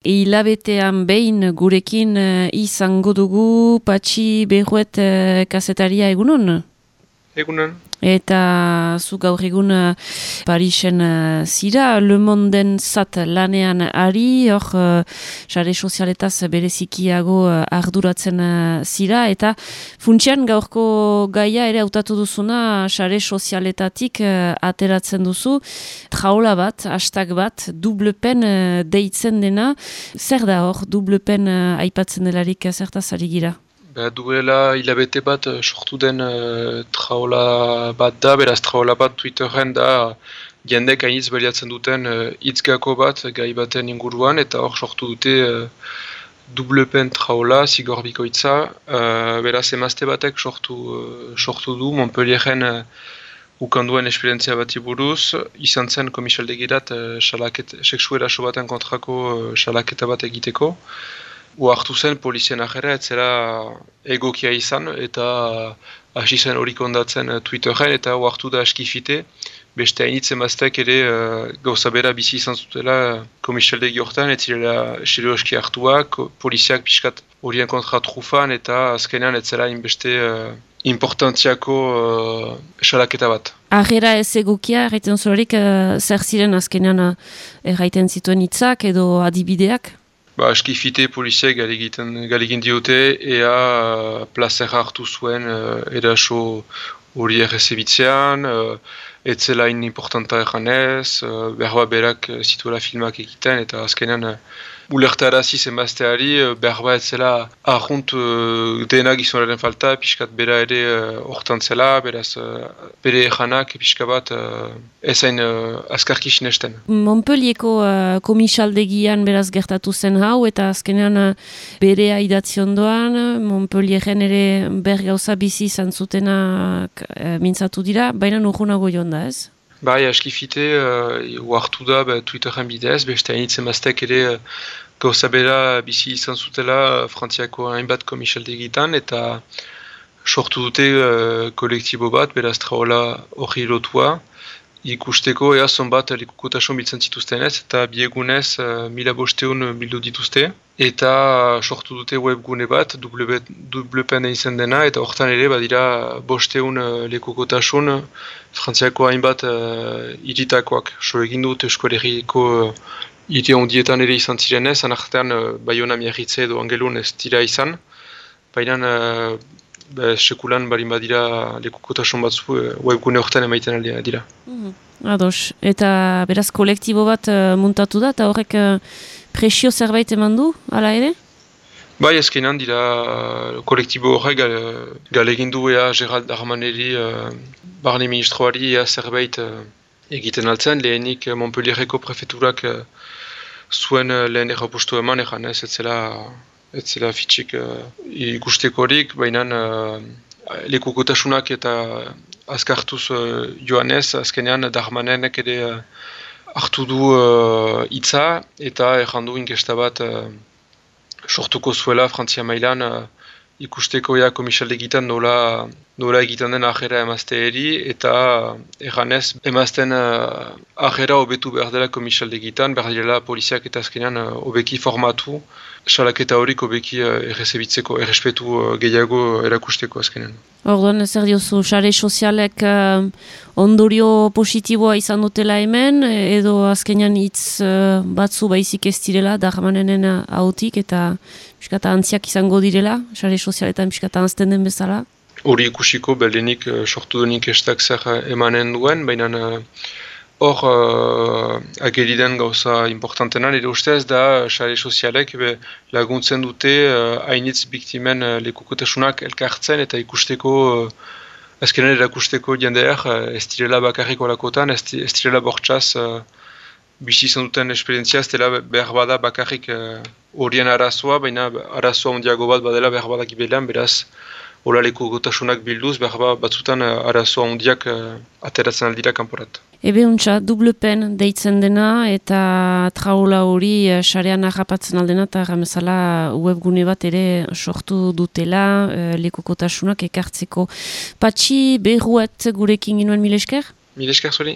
Ilabetean behin gurekin uh, izango dugu patxi behuet uh, kasetaria egunon? Egunon. Eta zu gaur egun uh, Parisen uh, zira, Le Monden zat lanean ari, hor uh, sare sozialetaz berezikiago uh, arduratzen zira, eta funtsian gaurko gaia ere hautatu duzuna sare sozialetatik ateratzen duzu, traola bat, hashtag bat, double pen uh, deitzen dena, zer da hor, double pen uh, aipatzen delarik zertaz ari gira? Ba, duela hilabete bat uh, sortu den uh, traola bat da, beraz traola bat Twitterren da jendek hainitz baliatzen duten uh, itzgako bat gai baten inguruan eta hor sortu dute uh, double pen traola, zigor bikoitza, uh, beraz emazte batek sortu, uh, sortu du Montpellieren uh, ukanduen esperientzia bati buruz, izan zen komisaldegirat uh, seksuera baten kontrako uh, salaketa bat egiteko. Uartu zen polizien ajera, ez zera egokia izan, eta hasi zen hori kondatzen uh, Twitterren, eta uartu da askifite, beste hainitzen maztek ere uh, gauza bera bizi izan zutela uh, komisaldegi horretan, ez zirela xerioski hartuak, poliziak pixkat horien kontra trufan, eta azkenean ez zera inbeste uh, importantziako uh, salaketa bat. Arrera ez egokia, erraiten zuerik, uh, zer ziren azkenean erraiten zituen hitzak edo adibideak? Ba, aski fite poliziek galegin diote, ea uh, plazer hartu zuen uh, eraso hori errezebitzean, uh, etzela in importanta erranez, uh, berba berak zituela filmak egiten, eta azkenean ulertarazi zenbazteari, uh, berba etzela ahunt uh, dena gizonaren falta, pixkat bera ere uh, hortan zela, beraz uh, bere erranak pixka bat uh, ezain uh, askarki sinesten. Montpellieko uh, komisaldegian beraz gertatu zen hau, eta azkenean uh, bere aidatzion doan, Montpellieren ere bergauza bizi izan zutena uh, mintzatu dira, baina nurunago joan da ez? Bai, askifite, uh, uartu da ba, Twitterren bidez, beste hainitzen maztek ere uh, gauza bera bizi izan zutela uh, frantziako hainbat komisaldegitan, eta sortu dute uh, kolektibo bat, beraz traola hori lotua, ikusteko ea zonbat lekukotasun biltzen zituzten ez, eta biegunez uh, mila bosteun bildu dituzte, eta sortu dute webgune bat, WPN izan dena, eta hortan ere badira bosteun uh, lekukotasun frantziako hainbat uh, iritakoak. So egin dut eskualeriko uh, iri ondietan ere izan zirenez, anartean uh, Bayona miarritze edo angelun ez dira izan, baina uh, Be, sekulan barin badira lekukotasun batzu e, webgune horretan emaiten aldea dira. Mm Ados, eta beraz kolektibo bat uh, muntatu da, eta horrek uh, presio zerbait eman du, ala ere? Bai, ezkenan dira kolektibo horrek gal, galegin du ea Gerald Armaneri uh, barne ministroari ea zerbait uh, egiten altzen, lehenik Montpellierreko prefeturak uh, zuen lehen errapustu eman egan ez, ez zela ez zela fitxik uh, ikusteko horik, baina uh, lekukotasunak eta azkartuz uh, joanez, azkenean Darmanenek ere uh, hartu du hitza eta errandu inkesta bat uh, sortuko zuela Frantzia mailan uh, ikusteko ja komisalde egiten nola, nola egiten den ajera emazte eri eta erranez emazten uh, ajera hobetu behar dela komisalde egiten, behar dela poliziak eta azkenean uh, formatu salaketa horik obeki uh, errezebitzeko, errespetu uh, gehiago erakusteko azkenean. Orduan, zer diozu, sare sozialek uh, ondorio positiboa izan dutela hemen, edo azkenean hitz uh, batzu baizik ez direla, darmanenen hautik, eta miskata antziak izango direla, sare sozialetan miskata anzten den bezala? Hori ikusiko, belenik uh, sortu denik estak zer emanen duen, baina hor uh, ageriden gauza importantena, nire ustez da sare sozialek be, laguntzen dute uh, hainitz biktimen uh, lekukotasunak elkartzen eta ikusteko uh, azkenean erakusteko jendeak uh, ez direla bakarriko lakotan, ez direla bortxaz uh, bizi izan duten esperientzia, ez dela behar bada bakarrik horien uh, arazoa, baina arazoa ondiago bat badela behar badak ibelan, beraz hola lekukotasunak bilduz, behar bat batzutan uh, arazoa ondiak uh, ateratzen aldira kanporat. Ebe untsa, duble pen deitzen dena eta traula hori uh, sarean arrapatzen aldena eta ramezala webgune bat ere sortu dutela uh, lekukotasunak ekartzeko. Patxi, behuat gurekin ginoen milesker? Milesker zuri.